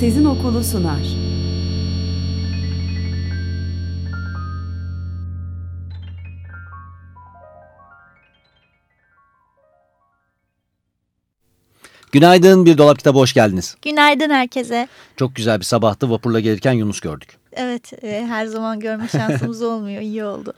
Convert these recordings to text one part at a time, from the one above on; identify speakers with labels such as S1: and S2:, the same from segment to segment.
S1: Sezin Okulu sunar.
S2: Günaydın Bir Dolap Kitabı hoş geldiniz.
S3: Günaydın herkese.
S2: Çok güzel bir sabahtı vapurla gelirken Yunus gördük.
S3: Evet e, her zaman görme şansımız olmuyor iyi oldu.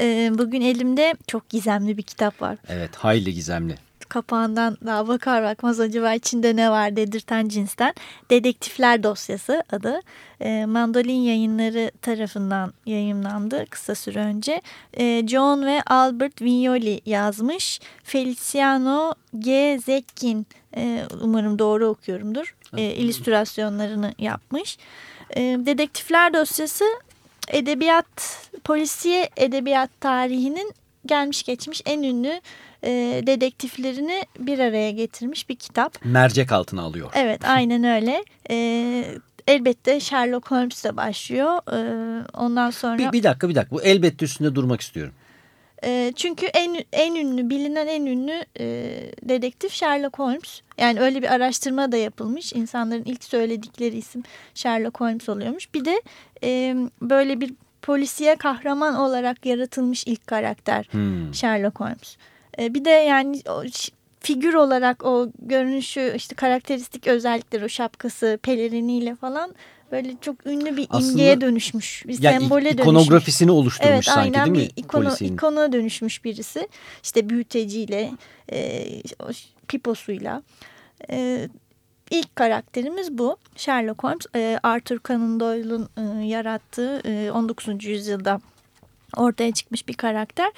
S3: E, bugün elimde çok gizemli bir kitap var.
S2: Evet hayli gizemli.
S3: Kapağından daha bakar bakmaz acaba içinde ne var dedirten cinsten. Dedektifler dosyası adı. E, Mandolin yayınları tarafından yayınlandı kısa süre önce. E, John ve Albert Vignoli yazmış. Feliciano G. Zekkin e, umarım doğru okuyorumdur. E, illüstrasyonlarını yapmış. E, Dedektifler dosyası edebiyat, polisiye edebiyat tarihinin gelmiş geçmiş en ünlü e, dedektiflerini bir araya getirmiş bir kitap.
S2: Mercek altına alıyor.
S3: Evet aynen öyle. E, elbette Sherlock Holmes'le başlıyor. E, ondan sonra...
S2: Bir, bir dakika bir dakika bu elbette üstünde durmak istiyorum.
S3: E, çünkü en, en ünlü bilinen en ünlü e, dedektif Sherlock Holmes. Yani öyle bir araştırma da yapılmış. İnsanların ilk söyledikleri isim Sherlock Holmes oluyormuş. Bir de e, böyle bir polisiye kahraman olarak yaratılmış ilk karakter
S2: Hmm.
S3: Sherlock Holmes. E, bir de yani o figür olarak o görünüşü işte karakteristik özellikleri o şapkası peleriniyle falan böyle çok ünlü bir
S2: Aslında-
S3: imgeye dönüşmüş. Bir
S2: Yani
S3: sembole dönüşmüş.
S2: ikonografisini oluşturmuş
S3: Evet
S2: sanki
S3: aynen
S2: değil mi
S3: bir ikono,
S2: polisiyenin?
S3: ikona dönüşmüş birisi. İşte büyüteciyle, e, piposuyla. E, ilk karakterimiz bu. Sherlock Holmes. E, Arthur Conan Doyle'un e, yarattığı e, 19. yüzyılda ortaya çıkmış bir karakter.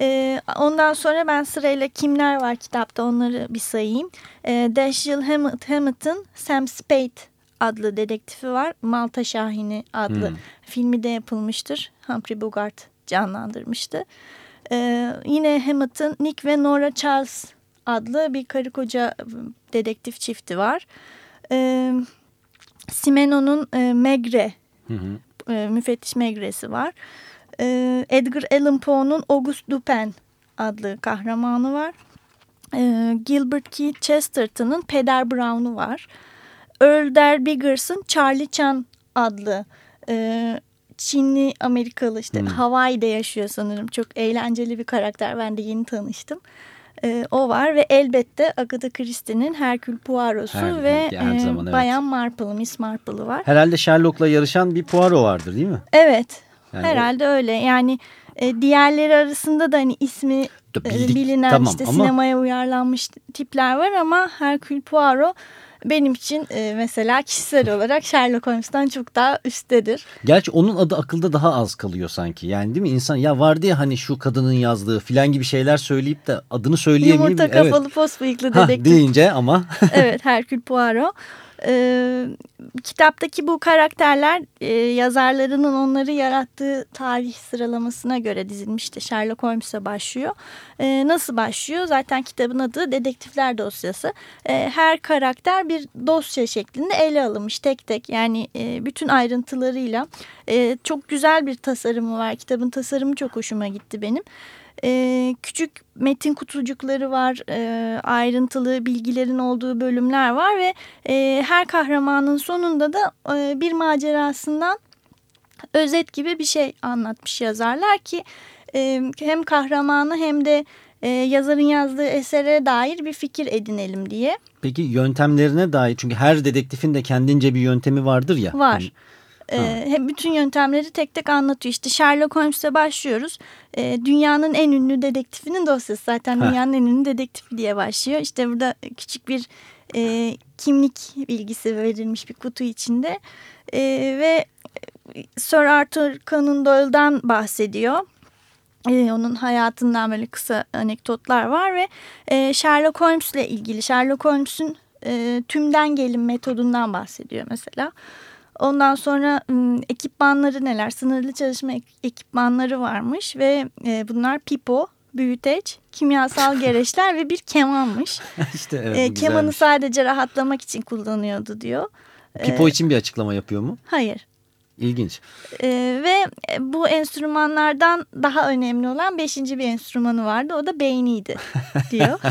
S3: E, ondan sonra ben sırayla kimler var kitapta onları bir sayayım. E, Dashiell Hammett, Hammett'ın Sam Spade adlı dedektifi var. Malta Şahini adlı
S2: Hmm.
S3: filmi de yapılmıştır. Humphrey Bogart canlandırmıştı. Ee, yine Hammett'ın Nick ve Nora Charles adlı bir karı koca dedektif çifti var. Ee, Simeno'nun e, Megre,
S2: Hı hı.
S3: e, müfettiş Megre'si var. Ee, Edgar Allan Poe'nun Auguste Dupin adlı kahramanı var. Ee, Gilbert Keith Chesterton'ın Peder Brown'u var. Earl Der Biggers'ın Charlie Chan adlı e, Çinli Amerikalı işte
S2: Hmm.
S3: Hawaii'de yaşıyor sanırım. Çok eğlenceli bir karakter. Ben de yeni tanıştım. E, o var ve elbette Agatha Christie'nin Hercule Poirot'su
S2: Her-
S3: ve
S2: her
S3: e,
S2: zaman, evet.
S3: Bayan Marple, Miss Marple'ı var.
S2: Herhalde Sherlock'la yarışan bir Poirot vardır değil mi?
S3: Evet.
S2: Yani
S3: herhalde öyle. Yani e, diğerleri arasında da hani ismi
S2: o-
S3: e,
S2: bildik,
S3: bilinen
S2: tamam
S3: işte
S2: ama
S3: sinemaya uyarlanmış tipler var ama Hercule Poirot benim için e, mesela kişisel olarak Sherlock Holmes'tan çok daha üsttedir.
S2: gerçi onun adı akılda daha az kalıyor sanki. Yani değil mi insan ya vardı ya hani şu kadının yazdığı filan gibi şeyler söyleyip de adını söyleyemiyor.
S3: Yumurta
S2: Evet.
S3: kafalı pos bıyıklı dedektif.
S2: deyince ama
S3: evet Hercule Poirot. Ee, kitaptaki bu karakterler e, yazarlarının onları yarattığı tarih sıralamasına göre dizilmişti. Sherlock Holmes'e başlıyor. Ee, nasıl başlıyor? Zaten kitabın adı Dedektifler Dosyası. Ee, her karakter bir dosya şeklinde ele alınmış tek tek. Yani e, bütün ayrıntılarıyla. E, çok güzel bir tasarımı var. Kitabın tasarımı çok hoşuma gitti benim. Ee, küçük metin kutucukları var, e, ayrıntılı bilgilerin olduğu bölümler var ve e, her kahramanın sonunda da e, bir macerasından özet gibi bir şey anlatmış yazarlar ki e, hem kahramanı hem de e, yazarın yazdığı esere dair bir fikir edinelim diye
S2: peki yöntemlerine dair çünkü her dedektifin de kendince bir yöntemi vardır ya.
S3: var.
S2: Hani
S3: E, hem bütün yöntemleri tek tek anlatıyor. İşte Sherlock Holmes'e başlıyoruz. E, dünyanın en ünlü dedektifinin dosyası. Zaten
S2: Heh.
S3: dünyanın en ünlü dedektifi diye başlıyor. İşte burada küçük bir e, kimlik bilgisi verilmiş bir kutu içinde. E, ve Sir Arthur Conan Doyle'dan bahsediyor. E, onun hayatından böyle kısa anekdotlar var ve e, Sherlock Holmes'le ilgili Sherlock Holmes'un e, tümden gelin metodundan bahsediyor mesela. Ondan sonra ekipmanları neler? Sınırlı çalışma ek- ekipmanları varmış ve e, bunlar pipo, büyüteç, kimyasal gereçler ve bir kemanmış.
S2: işte evet,
S3: E, kemanı
S2: güzelmiş.
S3: sadece rahatlamak için kullanıyordu diyor.
S2: Pipo için bir açıklama yapıyor mu?
S3: Hayır.
S2: İlginç.
S3: E, ve bu enstrümanlardan daha önemli olan beşinci bir enstrümanı vardı. O da beyniydi diyor.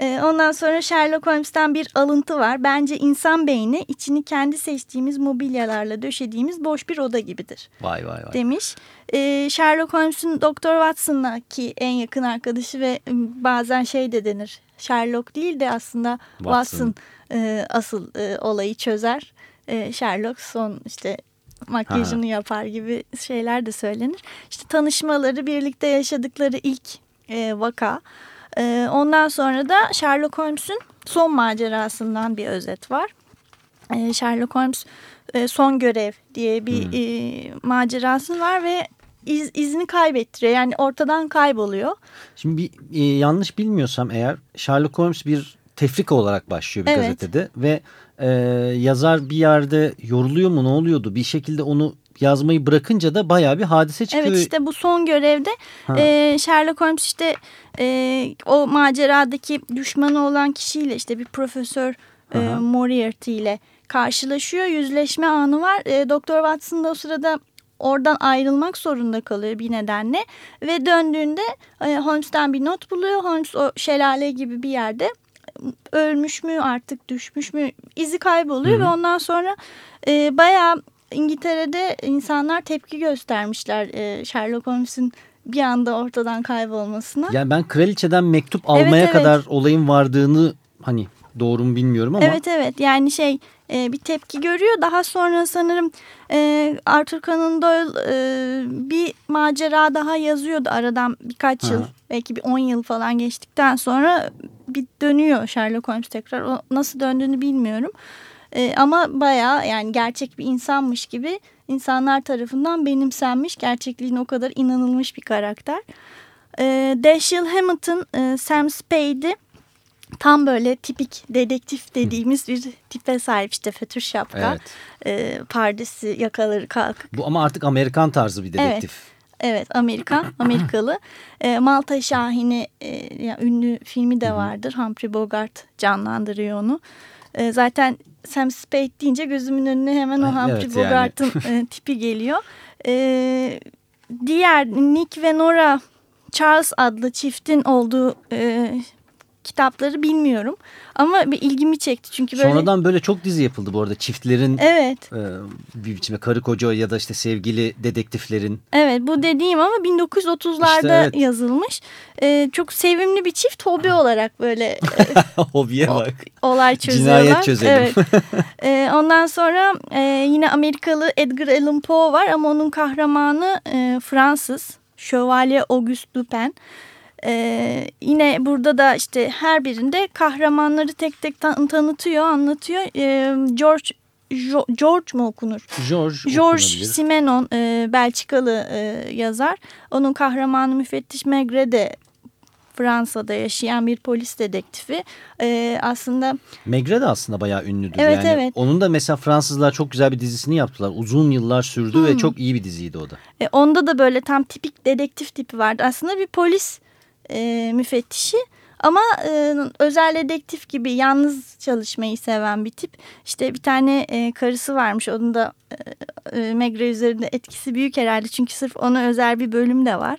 S3: E, ondan sonra Sherlock Holmes'ten bir alıntı var. Bence insan beyni içini kendi seçtiğimiz mobilyalarla döşediğimiz boş bir oda gibidir
S2: Vay vay vay.
S3: demiş. E, Sherlock Holmes'un Doktor Watson'la ki en yakın arkadaşı ve m, bazen şey de denir. Sherlock değil de aslında
S2: Watson.
S3: Watson, e, asıl e, olayı çözer. E, Sherlock son işte makyajını yapar gibi şeyler de söylenir. İşte tanışmaları, birlikte yaşadıkları ilk e, vaka. E, ondan sonra da Sherlock Holmes'un son macerasından bir özet var. E, Sherlock Holmes e, son görev diye bir e, macerası var ve iz, izini kaybettiriyor. Yani ortadan kayboluyor.
S2: Şimdi bir, e, yanlış bilmiyorsam eğer Sherlock Holmes bir tefrika olarak başlıyor bir
S3: Evet.
S2: gazetede ve e, yazar bir yerde yoruluyor mu ne oluyordu bir şekilde onu yazmayı bırakınca da bayağı bir hadise çıkıyor.
S3: Evet işte bu son görevde
S2: Ha.
S3: e, Sherlock Holmes işte e, o maceradaki düşmanı olan kişiyle işte bir profesör e. Moriarty ile karşılaşıyor. Yüzleşme anı var. E, Doktor Watson da o sırada oradan ayrılmak zorunda kalıyor bir nedenle. Ve döndüğünde e, Holmes'ten bir not buluyor. Holmes o şelale gibi bir yerde ölmüş mü artık düşmüş mü izi kayboluyor ve ondan sonra e, bayağı İngiltere'de insanlar tepki göstermişler e, Sherlock Holmes'un bir anda ortadan kaybolmasına.
S2: Yani ben kraliçeden mektup almaya
S3: Evet, evet.
S2: kadar olayın vardığını hani doğru mu bilmiyorum ama
S3: Evet evet yani şey e, bir tepki görüyor. Daha sonra sanırım e, Arthur Conan Doyle e, bir macera daha yazıyordu aradan birkaç yıl
S2: Hı.
S3: belki bir 10 yıl falan geçtikten sonra bir dönüyor Sherlock Holmes tekrar. O nasıl döndüğünü bilmiyorum. E, ama bayağı yani gerçek bir insanmış gibi insanlar tarafından benimsenmiş. Gerçekliğine o kadar inanılmış bir karakter. E, Dashiell Hammett e, Sam Spade'i tam böyle tipik dedektif dediğimiz bir tipe sahip işte fötür şapka,
S2: Evet.
S3: e, pardesi yakaları kalkık.
S2: bu ama artık Amerikan tarzı bir dedektif.
S3: Evet Amerikan, Amerikalı. E, Malta Şahini e, yani ünlü filmi de vardır. Humphrey Bogart canlandırıyor onu. E, zaten Sam Spade deyince gözümün önüne hemen o
S2: Evet,
S3: Humphrey
S2: yani.
S3: Bogart'ın e, tipi geliyor. E, diğer Nick ve Nora Charles adlı çiftin olduğu e, kitapları bilmiyorum. Ama bir ilgimi çekti çünkü böyle...
S2: Sonradan böyle çok dizi yapıldı bu arada çiftlerin
S3: Evet.
S2: e, bir biçimde karı koca ya da işte sevgili dedektiflerin.
S3: Evet bu dediğim ama 1930'larda
S2: İşte evet.
S3: yazılmış. Ee, çok sevimli bir çift hobi olarak böyle e,
S2: Hobiye bak.
S3: olay çözüyorlar.
S2: Cinayet çözelim.
S3: Evet. Ee, ondan sonra e, yine Amerikalı Edgar Allan Poe var ama onun kahramanı e, Fransız. Şövalye Auguste Dupin. Ee, yine burada da işte her birinde kahramanları tek tek tan- tanıtıyor, anlatıyor. Ee, George Jo- George mu okunur?
S2: George,
S3: George. Simenon e, Belçikalı e, yazar. Onun kahramanı müfettiş Megre de Fransa'da yaşayan bir polis dedektifi. E, aslında
S2: Megre de aslında bayağı ünlüdür.
S3: Evet,
S2: yani
S3: evet.
S2: Onun da mesela Fransızlar çok güzel bir dizisini yaptılar. Uzun yıllar sürdü
S3: Hmm.
S2: ve çok iyi bir diziydi o da.
S3: e, onda da böyle tam tipik dedektif tipi vardı. Aslında bir polis e, müfettişi ama e, özel dedektif gibi yalnız çalışmayı seven bir tip. İşte bir tane e, karısı varmış. Onun da e, e, Megre üzerinde etkisi büyük herhalde. Çünkü sırf ona özel bir bölüm de var.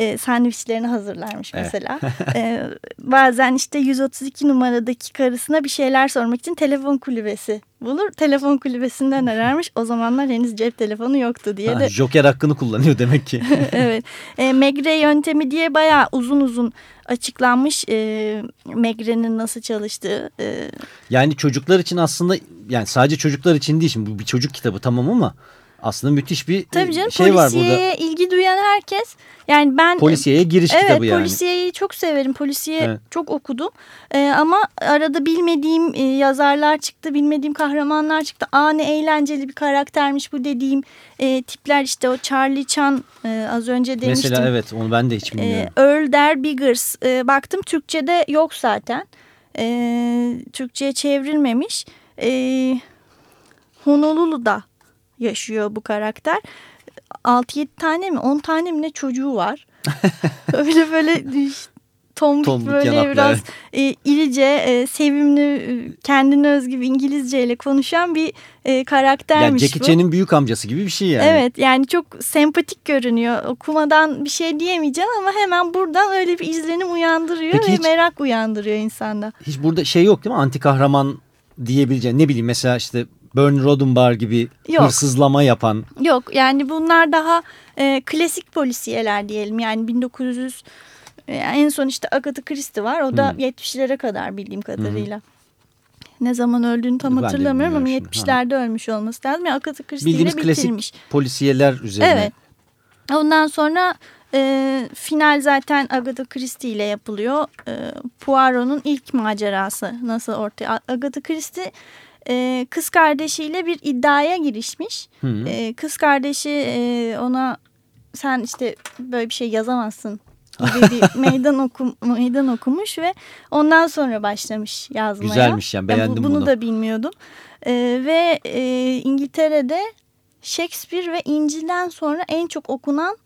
S3: E, sandviçlerini hazırlarmış
S2: Evet.
S3: mesela. e, bazen işte 132 numaradaki karısına bir şeyler sormak için telefon kulübesi bulur. Telefon kulübesinden ararmış. O zamanlar henüz cep telefonu yoktu diye
S2: Ha,
S3: de
S2: Joker hakkını kullanıyor demek ki.
S3: evet. E, Megre yöntemi diye bayağı uzun uzun açıklanmış e, Megre'nin nasıl çalıştığı. E,
S2: yani çocuklar için aslında yani sadece çocuklar için değil şimdi bu bir çocuk kitabı tamam ama aslında müthiş bir
S3: tabii
S2: e,
S3: canım
S2: şey var burada.
S3: polisiyeye ilgi duyan herkes yani ben
S2: Polisiyeye giriş
S3: evet,
S2: kitabı yani.
S3: polisiyeyi çok severim. Polisiye
S2: Evet.
S3: çok okudum. E, ama arada bilmediğim e, yazarlar çıktı, bilmediğim kahramanlar çıktı. Aa ne eğlenceli bir karaktermiş bu dediğim e, tipler işte o Charlie Chan e, az önce demiştim.
S2: Mesela evet onu ben de hiç bilmiyorum.
S3: Ee, Earl Der Biggers. Ee, baktım Türkçe'de yok zaten. e, Türkçe'ye çevrilmemiş. E, Honolulu'da yaşıyor bu karakter. 6-7 tane mi 10 tane mi ne çocuğu var. öyle böyle tombik,
S2: Tombik
S3: böyle
S2: yanaklı,
S3: biraz
S2: evet.
S3: e, irice, e, sevimli, e, kendine özgü bir İngilizce ile konuşan bir e,
S2: Yani
S3: karaktermiş
S2: Jackie
S3: bu.
S2: Chan'in büyük amcası gibi bir şey yani.
S3: Evet yani çok sempatik görünüyor. Okumadan bir şey diyemeyeceğim ama hemen buradan öyle bir izlenim uyandırıyor
S2: Peki
S3: ve
S2: hiç-
S3: merak uyandırıyor insanda.
S2: Hiç burada şey yok değil mi? Anti kahraman diyebileceğin ne bileyim mesela işte Bernie Roddenbar gibi
S3: Yok.
S2: hırsızlama yapan
S3: Yok yani bunlar daha e, klasik polisiyeler diyelim. Yani 1900 e, en son işte Agatha Christie var. O da
S2: Hmm.
S3: 70'lere kadar bildiğim kadarıyla. Ne zaman öldüğünü tam
S2: Ben
S3: hatırlamıyorum ama
S2: bilmiyorum şimdi.
S3: 70'lerde ölmüş olması lazım. Yani Agatha Christie
S2: bildiğimiz
S3: ile
S2: klasik
S3: bitirmiş.
S2: polisiyeler üzerine.
S3: Evet. Ondan sonra e, final zaten Agatha Christie ile yapılıyor. E, Poirot'un ilk macerası nasıl ortaya... Agatha Christie e, kız kardeşiyle bir iddiaya girişmiş.
S2: Hı hı.
S3: E, kız kardeşi e, ona sen işte böyle bir şey yazamazsın gibi bir meydan, okum, meydan okumuş ve ondan sonra başlamış yazmaya.
S2: Güzelmiş yani,
S3: Ben bu-
S2: beğendim
S3: bunu.
S2: bunu.
S3: da bilmiyordum. E, ve e, İngiltere'de Shakespeare ve İncil'den sonra en çok okunan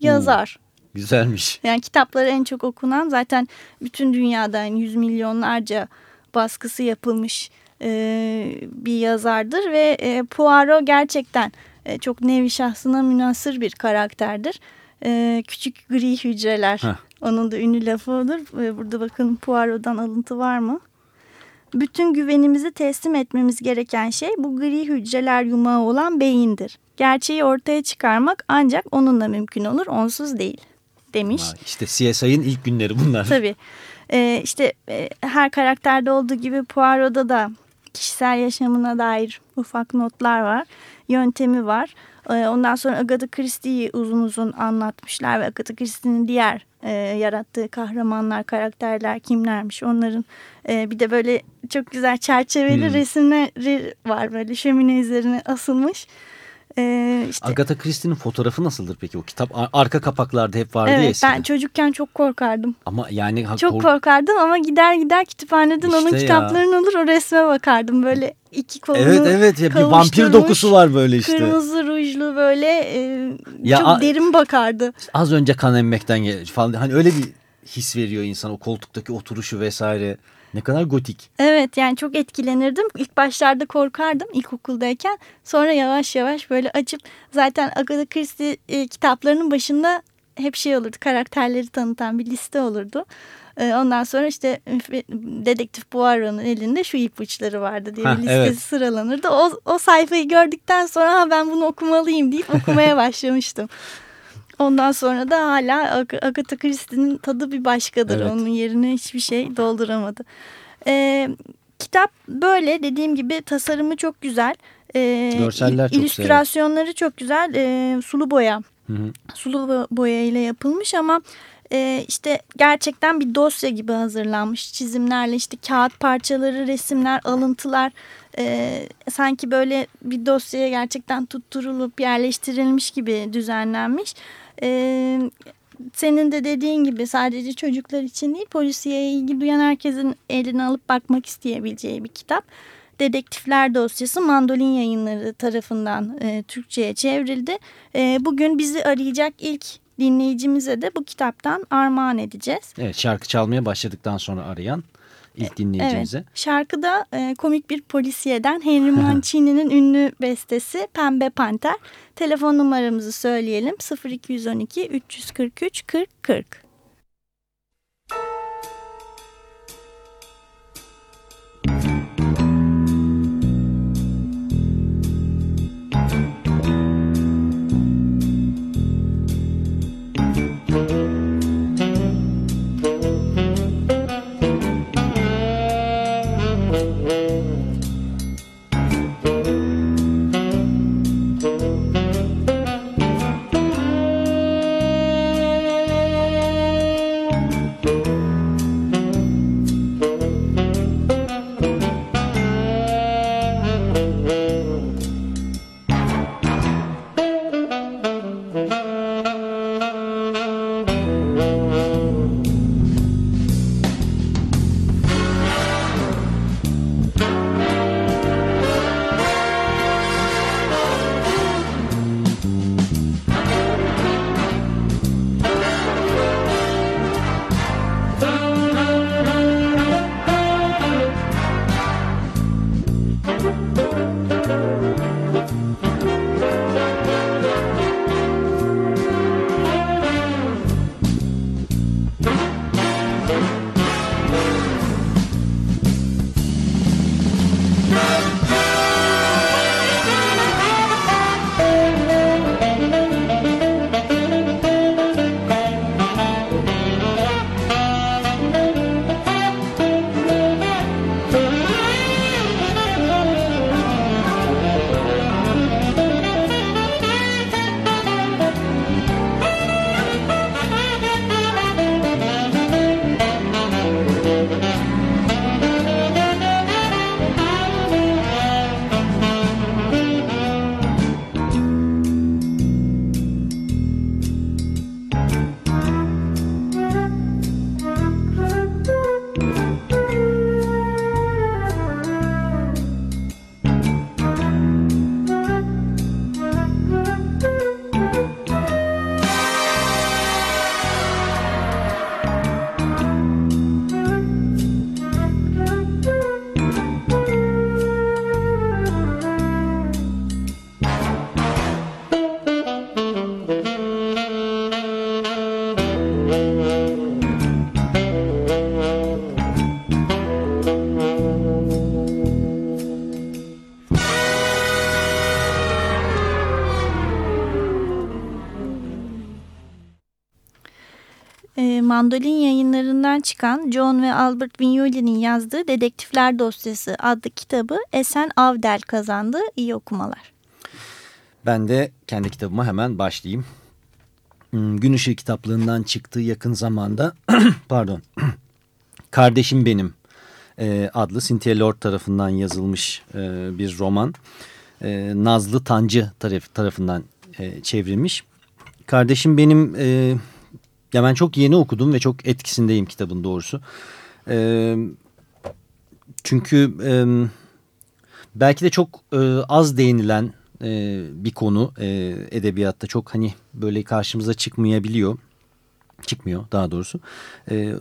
S3: yazar.
S2: Güzelmiş.
S3: Yani kitapları en çok okunan zaten bütün dünyada yani yüz milyonlarca baskısı yapılmış bir yazardır ve e, Poirot gerçekten e, çok nevi şahsına münasır bir karakterdir. E, küçük gri hücreler
S2: Heh.
S3: onun da ünlü lafı odur. E, burada bakın Poirot'dan alıntı var mı? Bütün güvenimizi teslim etmemiz gereken şey bu gri hücreler yumağı olan beyindir. Gerçeği ortaya çıkarmak ancak onunla mümkün olur, onsuz değil demiş.
S2: Vay, İşte CSI'ın ilk günleri bunlar.
S3: Tabii. Ee, işte e, her karakterde olduğu gibi Poirot'da da kişisel yaşamına dair ufak notlar var. Yöntemi var. Ee, ondan sonra Agatha Christie'yi uzun uzun anlatmışlar ve Agatha Christie'nin diğer e, yarattığı kahramanlar, karakterler kimlermiş onların e, bir de böyle çok güzel çerçeveli
S2: Hmm.
S3: resimleri var böyle şömine üzerine asılmış. Ee, işte,
S2: Agatha Christie'nin fotoğrafı nasıldır peki o kitap? Ar- Arka kapaklarda hep vardı ya
S3: evet
S2: eskiden.
S3: ben çocukken çok korkardım.
S2: Ama yani ha-
S3: Çok
S2: kork-
S3: korkardım ama gider gider kütüphaneden onun
S2: İşte ya.
S3: kitaplarını alır o resme bakardım. Böyle iki kolunu
S2: Evet evet ya bir vampir dokusu var böyle işte.
S3: Kırmızı rujlu böyle e,
S2: Ya
S3: çok derin bakardı.
S2: Az önce kan emmekten falan hani öyle bir his veriyor insan o koltuktaki oturuşu vesaire. Ne kadar gotik.
S3: Evet yani çok etkilenirdim. İlk başlarda korkardım ilkokuldayken. Sonra yavaş yavaş böyle açıp zaten Agatha Christie e, kitaplarının başında hep şey olurdu. Karakterleri tanıtan bir liste olurdu. E, ondan sonra işte e, Dedektif Poirot'un elinde şu ipuçları vardı diye bir listesi
S2: evet.
S3: sıralanırdı. O, o sayfayı gördükten sonra ha, ben bunu okumalıyım deyip okumaya başlamıştım. Ondan sonra da hala Ag- Agatha Christie'nin tadı bir başkadır.
S2: Evet.
S3: Onun yerine hiçbir şey dolduramadı. Ee, kitap böyle dediğim gibi tasarımı çok güzel. Ee,
S2: Görseller çok
S3: illüstrasyonları çok güzel. Ee, sulu boya.
S2: Hı hı.
S3: Sulu bo- boya ile yapılmış ama e, işte gerçekten bir dosya gibi hazırlanmış çizimlerle işte kağıt parçaları, resimler, alıntılar e, sanki böyle bir dosyaya gerçekten tutturulup yerleştirilmiş gibi düzenlenmiş. E, senin de dediğin gibi sadece çocuklar için değil polisiye ilgi duyan herkesin eline alıp bakmak isteyebileceği bir kitap. Dedektifler dosyası Mandolin Yayınları tarafından e, Türkçe'ye çevrildi. E, bugün bizi arayacak ilk dinleyicimize de bu kitaptan armağan edeceğiz.
S2: Evet şarkı çalmaya başladıktan sonra arayan ilk dinleyicimize.
S3: Evet, şarkıda e, komik bir polisiyeden Henry Mancini'nin ünlü bestesi Pembe Panter. Telefon numaramızı söyleyelim 0212 343 40 40. Mandolin yayınlarından çıkan John ve Albert Vignoli'nin yazdığı Dedektifler Dosyası adlı kitabı Esen Avdel kazandı. İyi okumalar.
S2: Ben de kendi kitabıma hemen başlayayım. Hmm, Gün Işığı kitaplığından çıktığı yakın zamanda pardon Kardeşim Benim e, adlı Cynthia Lord tarafından yazılmış e, bir roman. E, Nazlı Tancı taraf, tarafından çevrilmiş. Kardeşim Benim ya ben çok yeni okudum ve çok etkisindeyim kitabın doğrusu. E, çünkü e, belki de çok e, az değinilen e, bir konu e, edebiyatta çok hani böyle karşımıza çıkmayabiliyor. Çıkmıyor daha doğrusu. E,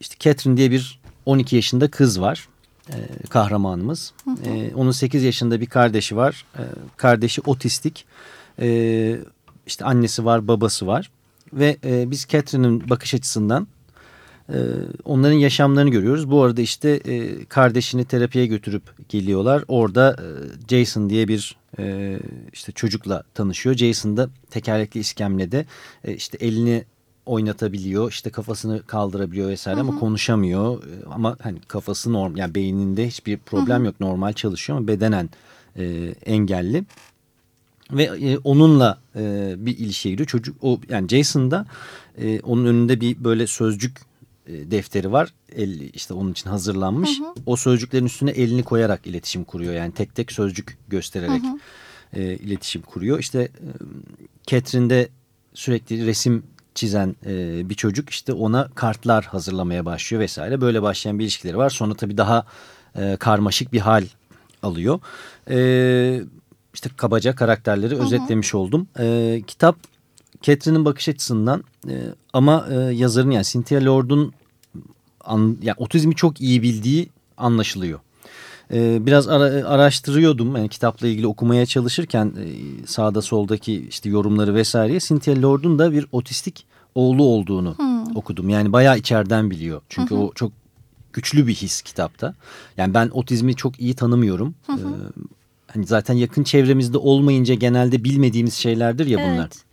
S2: işte Catherine diye bir 12 yaşında kız var. E, kahramanımız. E, onun 8 yaşında bir kardeşi var. E, kardeşi otistik. E, işte annesi var babası var. Ve e, biz Catherine'in bakış açısından e, onların yaşamlarını görüyoruz. Bu arada işte e, kardeşini terapiye götürüp geliyorlar. Orada e, Jason diye bir e, işte çocukla tanışıyor. Jason da tekerlekli iskemlede e, işte elini oynatabiliyor. işte kafasını kaldırabiliyor vesaire ama konuşamıyor. E, Ama hani kafası normal yani beyninde hiçbir problem yok. Normal çalışıyor ama bedenen e, engelli. Ve e, onunla e, bir ilişkiye giriyor. Çocuk o yani Jason da e, onun önünde bir böyle sözcük e, defteri var. El, işte onun için hazırlanmış. O sözcüklerin üstüne elini koyarak iletişim kuruyor. Yani tek tek sözcük göstererek e, iletişim kuruyor. İşte e, Catherine de sürekli resim çizen e, bir çocuk işte ona kartlar hazırlamaya başlıyor vesaire. Böyle başlayan bir ilişkileri var. Sonra tabii daha e, karmaşık bir hal alıyor. E, işte kabaca karakterleri özetlemiş oldum. E, kitap Catherine'in bakış açısından e, ama e, yazarın yani Cynthia Lord'un an, yani otizmi çok iyi bildiği anlaşılıyor. E, biraz ara, araştırıyordum yani kitapla ilgili okumaya çalışırken e, sağda soldaki işte yorumları vesaireye Cynthia Lord'un da bir otistik oğlu olduğunu okudum. Yani bayağı içeriden biliyor. Çünkü o çok güçlü bir his kitapta. Yani ben otizmi çok iyi tanımıyorum. E, hani zaten yakın çevremizde olmayınca genelde bilmediğimiz şeylerdir ya bunlar.
S3: Evet.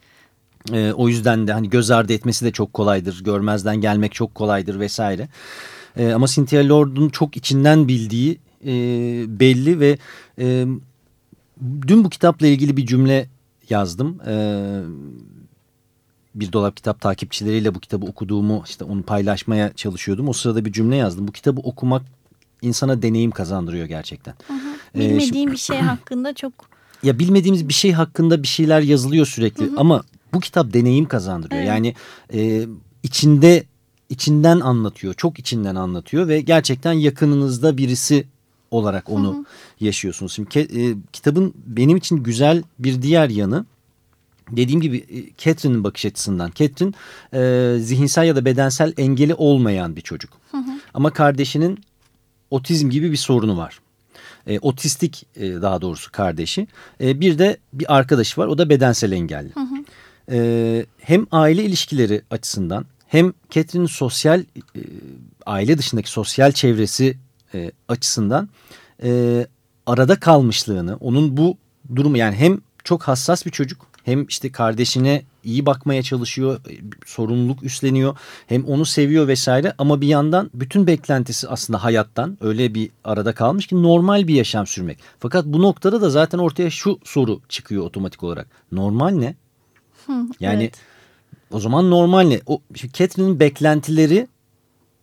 S2: Ee, o yüzden de hani göz ardı etmesi de çok kolaydır. Görmezden gelmek çok kolaydır vesaire. Ee, ama Cynthia Lord'un çok içinden bildiği e, belli ve e, dün bu kitapla ilgili bir cümle yazdım. Ee, bir dolap kitap takipçileriyle bu kitabı okuduğumu işte onu paylaşmaya çalışıyordum. O sırada bir cümle yazdım. Bu kitabı okumak insana deneyim kazandırıyor gerçekten. Ee, şimdi-
S3: Bilmediğim bir şey hakkında çok
S2: ya bilmediğimiz bir şey hakkında bir şeyler yazılıyor sürekli ama bu kitap deneyim kazandırıyor.
S3: Evet.
S2: Yani e, içinde içinden anlatıyor, çok içinden anlatıyor ve gerçekten yakınınızda birisi olarak onu yaşıyorsunuz. Şimdi ke- e, kitabın benim için güzel bir diğer yanı dediğim gibi e, Catherine'in bakış açısından. Catherine e, zihinsel ya da bedensel engeli olmayan bir çocuk. Ama kardeşinin otizm gibi bir sorunu var. E, otistik e, daha doğrusu kardeşi. E, bir de bir arkadaşı var o da bedensel engelli. E, hem aile ilişkileri açısından hem Catherine'in sosyal e, aile dışındaki sosyal çevresi e, açısından e, arada kalmışlığını onun bu durumu yani hem çok hassas bir çocuk hem işte kardeşine iyi bakmaya çalışıyor e, sorumluluk üstleniyor hem onu seviyor vesaire ama bir yandan bütün beklentisi aslında hayattan öyle bir arada kalmış ki normal bir yaşam sürmek. Fakat bu noktada da zaten ortaya şu soru çıkıyor otomatik olarak normal ne? Yani
S3: evet.
S2: o zaman normal ne? O, Catherine'in beklentileri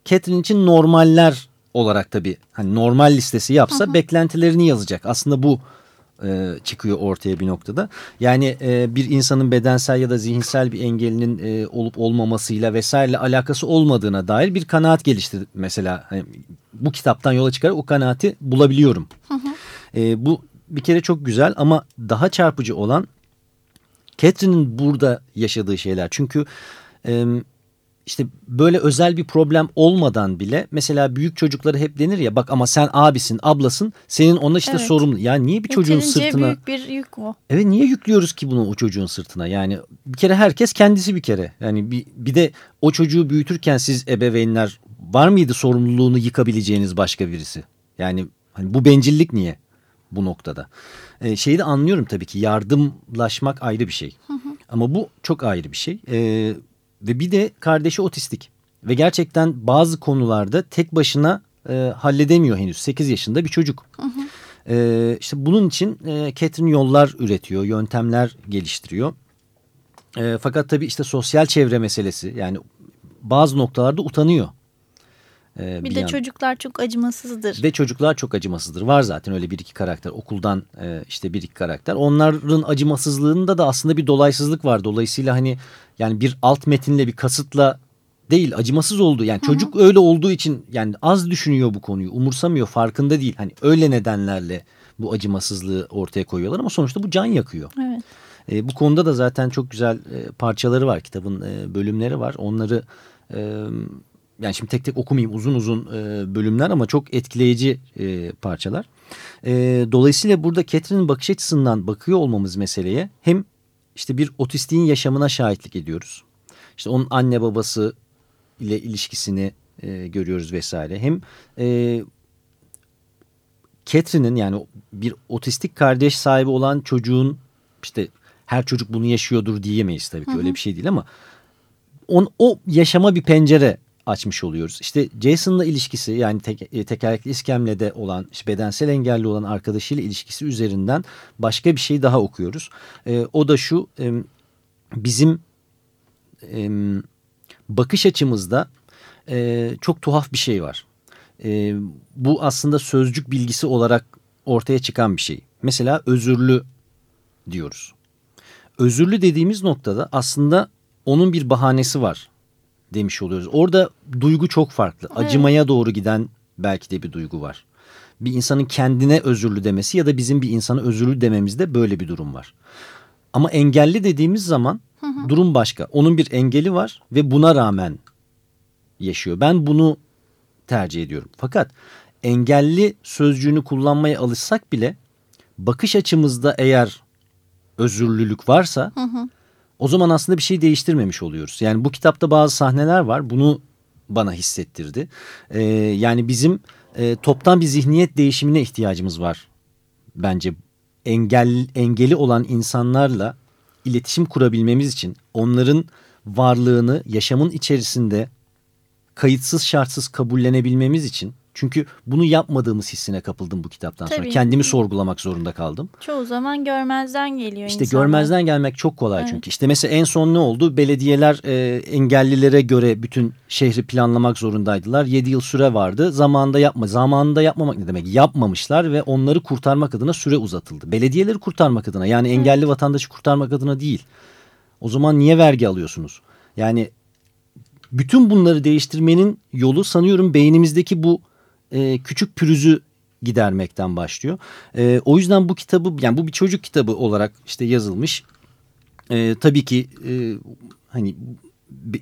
S2: Catherine için normaller olarak tabii hani normal listesi yapsa beklentilerini yazacak. Aslında bu e, çıkıyor ortaya bir noktada. Yani e, bir insanın bedensel ya da zihinsel bir engelinin e, olup olmamasıyla vesaire alakası olmadığına dair bir kanaat geliştirdi. Mesela hani, bu kitaptan yola çıkarak o kanaati bulabiliyorum. E, bu bir kere çok güzel ama daha çarpıcı olan Catherine'in burada yaşadığı şeyler. Çünkü e, işte böyle özel bir problem olmadan bile mesela büyük çocukları hep denir ya bak ama sen abisin ablasın senin ona işte
S3: Evet.
S2: sorumlu. Ya niye bir çocuğun
S3: Yeterince
S2: sırtına
S3: büyük bir yük o.
S2: Evet niye yüklüyoruz ki bunu o çocuğun sırtına? Yani bir kere herkes kendisi bir kere. Yani bir, bir de o çocuğu büyütürken siz ebeveynler var mıydı sorumluluğunu yıkabileceğiniz başka birisi? Yani hani bu bencillik niye bu noktada? Ee, şeyi de anlıyorum tabii ki yardımlaşmak ayrı bir şey. Ama bu çok ayrı bir şey. Ee, ve bir de kardeşi otistik. Ve gerçekten bazı konularda tek başına e, halledemiyor henüz. 8 yaşında bir çocuk. Hı hı. E, işte bunun için e, Catherine yollar üretiyor, yöntemler geliştiriyor. E, fakat tabii işte sosyal çevre meselesi yani bazı noktalarda utanıyor.
S3: Ee, bir, bir de yan. çocuklar çok acımasızdır.
S2: Ve çocuklar çok acımasızdır. Var zaten öyle bir iki karakter. Okuldan e, işte bir iki karakter. Onların acımasızlığında da aslında bir dolaysızlık var. Dolayısıyla hani yani bir alt metinle bir kasıtla değil acımasız oldu. Yani Hı -hı. çocuk öyle olduğu için yani az düşünüyor bu konuyu. Umursamıyor farkında değil. Hani öyle nedenlerle bu acımasızlığı ortaya koyuyorlar ama sonuçta bu can yakıyor.
S3: Evet.
S2: E, bu konuda da zaten çok güzel e, parçaları var. Kitabın e, bölümleri var. Onları e, yani şimdi tek tek okumayayım uzun uzun e, bölümler ama çok etkileyici e, parçalar. E, dolayısıyla burada Catherine'in bakış açısından bakıyor olmamız meseleye hem işte bir otistiğin yaşamına şahitlik ediyoruz. İşte onun anne babası ile ilişkisini e, görüyoruz vesaire. Hem e, Catherine'in yani bir otistik kardeş sahibi olan çocuğun işte her çocuk bunu yaşıyordur diyemeyiz tabii ki hı hı. öyle bir şey değil ama on, o yaşama bir pencere açmış oluyoruz. İşte Jason'la ilişkisi yani tek, e, tekerlekli iskemlede olan işte bedensel engelli olan arkadaşıyla ilişkisi üzerinden başka bir şey daha okuyoruz. E, o da şu e, bizim e, bakış açımızda e, çok tuhaf bir şey var. E, bu aslında sözcük bilgisi olarak ortaya çıkan bir şey. Mesela özürlü diyoruz. Özürlü dediğimiz noktada aslında onun bir bahanesi var demiş oluyoruz. Orada duygu çok farklı. Evet. Acımaya doğru giden belki de bir duygu var. Bir insanın kendine özürlü demesi ya da bizim bir insana özürlü dememizde böyle bir durum var. Ama engelli dediğimiz zaman hı hı. durum başka. Onun bir engeli var ve buna rağmen yaşıyor. Ben bunu tercih ediyorum. Fakat engelli sözcüğünü kullanmaya alışsak bile bakış açımızda eğer özürlülük varsa hı hı o zaman aslında bir şey değiştirmemiş oluyoruz. Yani bu kitapta bazı sahneler var bunu bana hissettirdi. Ee, yani bizim e, toptan bir zihniyet değişimine ihtiyacımız var bence. Engel, engeli olan insanlarla iletişim kurabilmemiz için onların varlığını yaşamın içerisinde kayıtsız şartsız kabullenebilmemiz için çünkü bunu yapmadığımız hissine kapıldım bu kitaptan Tabii. sonra. Kendimi sorgulamak zorunda kaldım.
S3: Çoğu zaman görmezden geliyor
S2: İşte
S3: insanlar.
S2: görmezden gelmek çok kolay evet. çünkü. İşte mesela en son ne oldu? Belediyeler e, engellilere göre bütün şehri planlamak zorundaydılar. 7 yıl süre vardı. Zamanında yapma. Zamanında yapmamak ne demek? Yapmamışlar ve onları kurtarmak adına süre uzatıldı. Belediyeleri kurtarmak adına yani engelli evet. vatandaşı kurtarmak adına değil. O zaman niye vergi alıyorsunuz? Yani bütün bunları değiştirmenin yolu sanıyorum beynimizdeki bu e, küçük pürüzü gidermekten başlıyor. E, o yüzden bu kitabı yani bu bir çocuk kitabı olarak işte yazılmış. E, tabii ki e, hani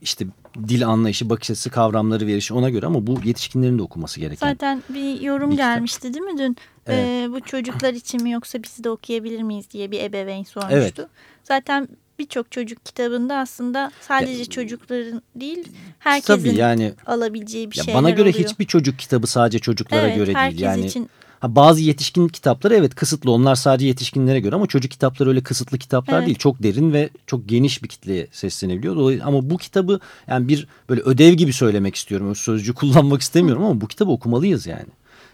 S2: işte dil anlayışı, bakış açısı, kavramları verişi ona göre ama bu yetişkinlerin de okuması gereken.
S3: Zaten bir yorum bir gelmişti kitap. değil mi dün? Evet. Ee, bu çocuklar için mi yoksa biz de okuyabilir miyiz diye bir ebeveyn sormuştu. Evet. Zaten birçok çocuk kitabında aslında sadece ya, çocukların değil herkesin tabii yani, alabileceği bir şeyler
S2: Bana göre
S3: oluyor.
S2: hiçbir çocuk kitabı sadece çocuklara evet, göre değil. Yani için... ha, bazı yetişkin kitapları evet kısıtlı onlar sadece yetişkinlere göre ama çocuk kitapları öyle kısıtlı kitaplar evet. değil. Çok derin ve çok geniş bir kitleye seslenebiliyor. Ama bu kitabı yani bir böyle ödev gibi söylemek istiyorum. O sözcüğü kullanmak istemiyorum ama bu kitabı okumalıyız yani.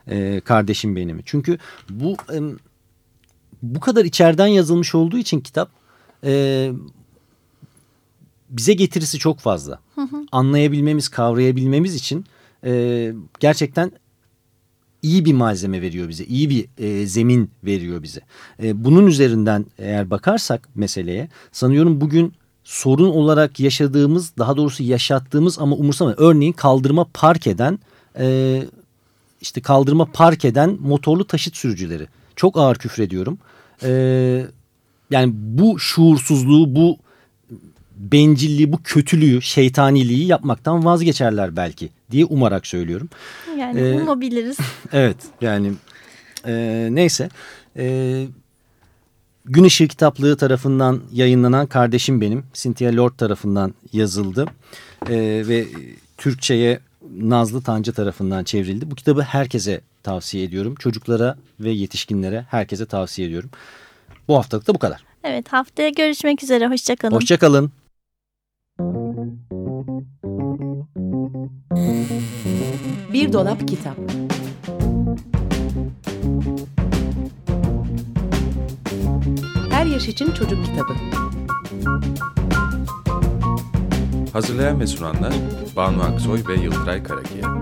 S2: Ee, kardeşim benim. Çünkü bu bu kadar içeriden yazılmış olduğu için kitap e, bize getirisi çok fazla. Hı hı. Anlayabilmemiz, kavrayabilmemiz için e, gerçekten iyi bir malzeme veriyor bize. iyi bir e, zemin veriyor bize. E, bunun üzerinden eğer bakarsak meseleye sanıyorum bugün sorun olarak yaşadığımız daha doğrusu yaşattığımız ama umursama örneğin kaldırma park eden e, işte kaldırma park eden motorlu taşıt sürücüleri. Çok ağır küfrediyorum. E, yani bu şuursuzluğu, bu bencilliği, bu kötülüğü, şeytaniliği yapmaktan vazgeçerler belki diye umarak söylüyorum.
S3: Yani ee, umabiliriz.
S2: evet yani e, neyse. E, Gün Işığı kitaplığı tarafından yayınlanan Kardeşim Benim, Cynthia Lord tarafından yazıldı. E, ve Türkçe'ye Nazlı Tancı tarafından çevrildi. Bu kitabı herkese tavsiye ediyorum. Çocuklara ve yetişkinlere herkese tavsiye ediyorum. Bu haftalık da bu kadar.
S3: Evet haftaya görüşmek üzere. Hoşçakalın.
S2: Hoşçakalın.
S1: Bir Dolap Kitap Her Yaş için Çocuk Kitabı
S4: Hazırlayan ve sunanlar Banu Aksoy ve Yıldıray Karakiya.